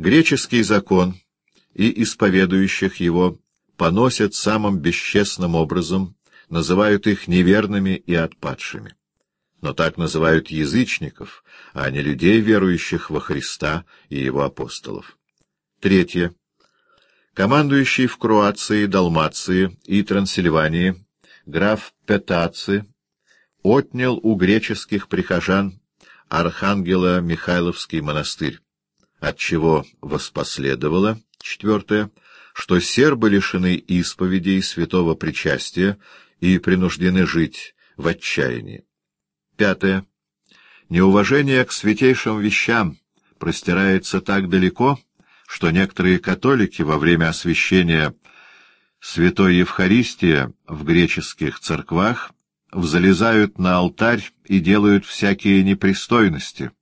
Греческий закон и исповедующих его поносят самым бесчестным образом, называют их неверными и отпадшими. Но так называют язычников, а не людей, верующих во Христа и его апостолов. Третье. Командующий в Круации, Далмации и Трансильвании граф Петаци отнял у греческих прихожан Архангела Михайловский монастырь отчего воспоследовало, четвертое, что сербы лишены исповеди и святого причастия и принуждены жить в отчаянии. Пятое. Неуважение к святейшим вещам простирается так далеко, что некоторые католики во время освящения Святой Евхаристия в греческих церквах взалезают на алтарь и делают всякие непристойности —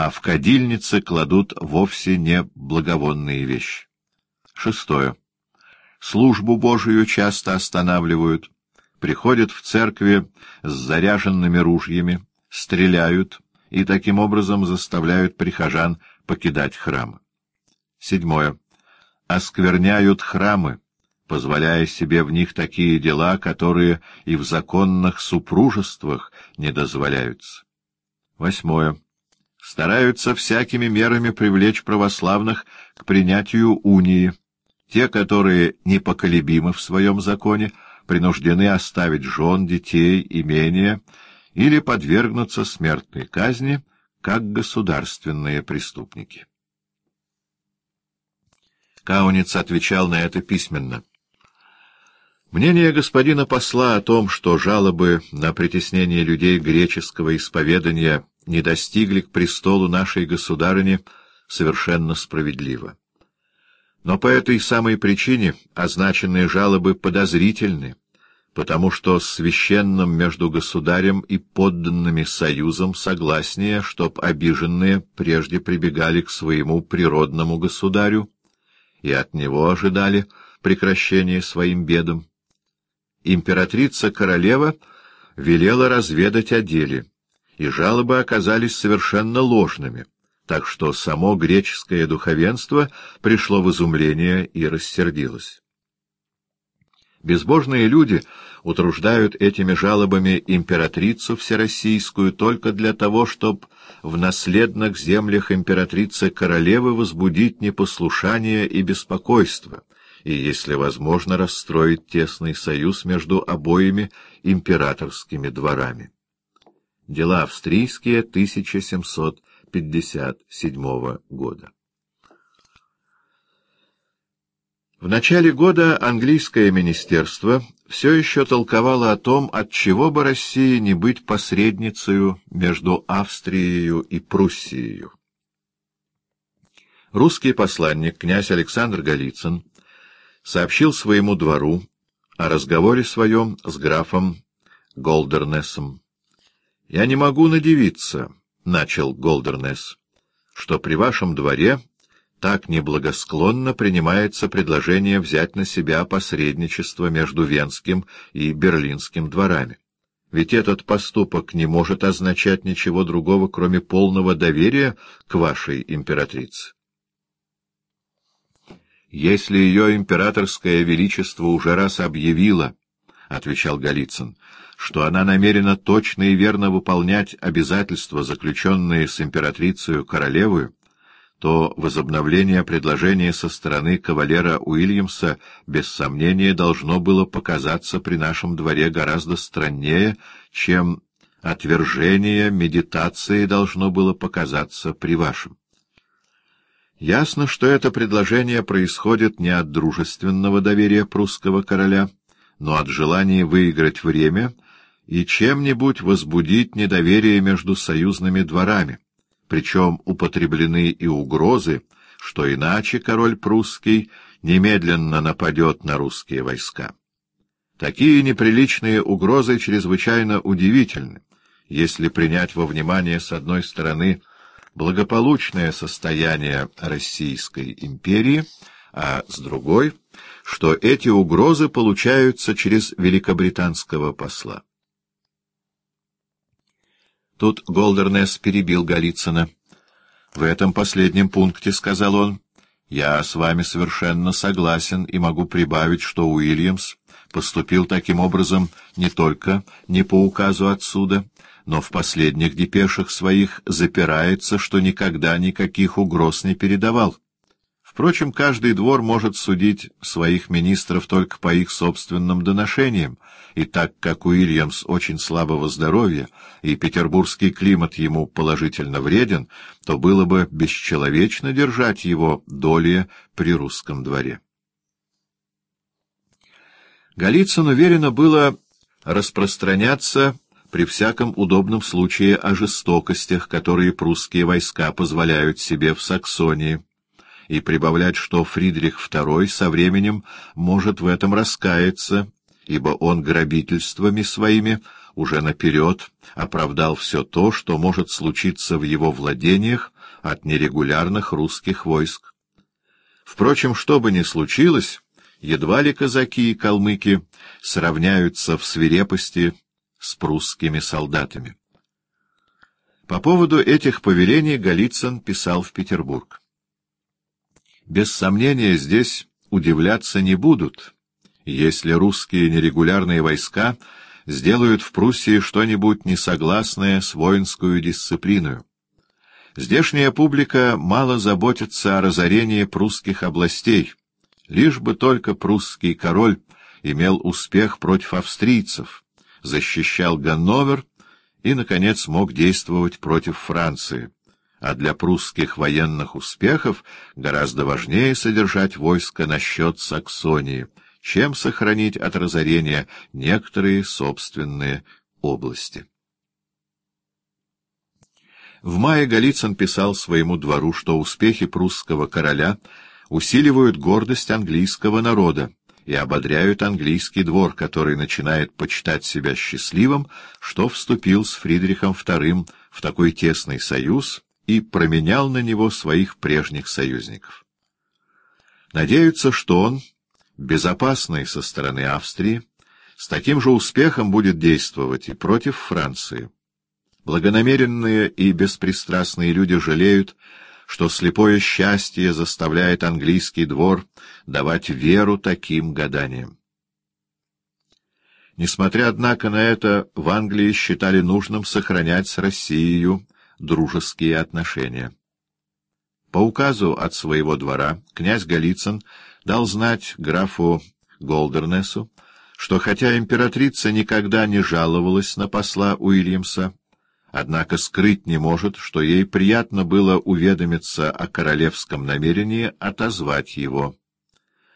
а в кадильнице кладут вовсе не благовонные вещи. Шестое. Службу Божию часто останавливают, приходят в церкви с заряженными ружьями, стреляют и таким образом заставляют прихожан покидать храмы. Седьмое. Оскверняют храмы, позволяя себе в них такие дела, которые и в законных супружествах не дозволяются. Восьмое стараются всякими мерами привлечь православных к принятию унии. Те, которые непоколебимы в своем законе, принуждены оставить жен, детей, имения или подвергнуться смертной казни, как государственные преступники. Кауниц отвечал на это письменно. Мнение господина посла о том, что жалобы на притеснение людей греческого исповедания не достигли к престолу нашей государыни, совершенно справедливо. Но по этой самой причине означенные жалобы подозрительны, потому что священным между государем и подданными союзом согласнее, чтоб обиженные прежде прибегали к своему природному государю и от него ожидали прекращения своим бедам. Императрица-королева велела разведать о деле — и жалобы оказались совершенно ложными, так что само греческое духовенство пришло в изумление и рассердилось. Безбожные люди утруждают этими жалобами императрицу всероссийскую только для того, чтобы в наследных землях императрицы-королевы возбудить непослушание и беспокойство, и, если возможно, расстроить тесный союз между обоими императорскими дворами. Дела австрийские 1757 года. В начале года английское министерство все еще толковало о том, от чего бы России не быть посредницей между Австрией и Пруссией. Русский посланник, князь Александр Голицын, сообщил своему двору о разговоре своем с графом Голдернесом. Я не могу надевиться, — начал Голдернес, — что при вашем дворе так неблагосклонно принимается предложение взять на себя посредничество между Венским и Берлинским дворами. Ведь этот поступок не может означать ничего другого, кроме полного доверия к вашей императрице. «Если ее императорское величество уже раз объявило, — отвечал Голицын, — что она намерена точно и верно выполнять обязательства, заключенные с императрицей королевою, то возобновление предложения со стороны кавалера Уильямса без сомнения должно было показаться при нашем дворе гораздо страннее, чем отвержение медитации должно было показаться при вашем. Ясно, что это предложение происходит не от дружественного доверия прусского короля, но от желания выиграть время — и чем-нибудь возбудить недоверие между союзными дворами, причем употреблены и угрозы, что иначе король прусский немедленно нападет на русские войска. Такие неприличные угрозы чрезвычайно удивительны, если принять во внимание, с одной стороны, благополучное состояние Российской империи, а с другой, что эти угрозы получаются через великобританского посла. Тут Голдернес перебил Голицына. — В этом последнем пункте, — сказал он, Я с вами совершенно согласен и могу прибавить, что Уильямс поступил таким образом не только не по указу отсюда, но в последних депешах своих запирается, что никогда никаких угроз не передавал. Впрочем, каждый двор может судить своих министров только по их собственным доношениям, и так как Уильямс очень слабого здоровья, и петербургский климат ему положительно вреден, то было бы бесчеловечно держать его долее при русском дворе. Голицын уверенно было распространяться при всяком удобном случае о жестокостях, которые прусские войска позволяют себе в Саксонии, и прибавлять, что Фридрих II со временем может в этом раскаяться, ибо он грабительствами своими уже наперед оправдал все то, что может случиться в его владениях от нерегулярных русских войск. Впрочем, что бы ни случилось, едва ли казаки и калмыки сравняются в свирепости с прусскими солдатами. По поводу этих повелений Голицын писал в Петербург. Без сомнения, здесь удивляться не будут, если русские нерегулярные войска сделают в Пруссии что-нибудь несогласное с воинскую дисциплиной. Здешняя публика мало заботится о разорении прусских областей, лишь бы только прусский король имел успех против австрийцев, защищал Ганновер и, наконец, мог действовать против Франции а для прусских военных успехов гораздо важнее содержать войско на счет Саксонии, чем сохранить от разорения некоторые собственные области. В мае Голицын писал своему двору, что успехи прусского короля усиливают гордость английского народа и ободряют английский двор, который начинает почитать себя счастливым, что вступил с Фридрихом II в такой тесный союз, и променял на него своих прежних союзников. Надеются, что он, безопасный со стороны Австрии, с таким же успехом будет действовать и против Франции. Благонамеренные и беспристрастные люди жалеют, что слепое счастье заставляет английский двор давать веру таким гаданиям. Несмотря, однако, на это, в Англии считали нужным сохранять с Россией дружеские отношения. По указу от своего двора князь Голицын дал знать графу Голдернесу, что хотя императрица никогда не жаловалась на посла Уильямса, однако скрыть не может, что ей приятно было уведомиться о королевском намерении отозвать его.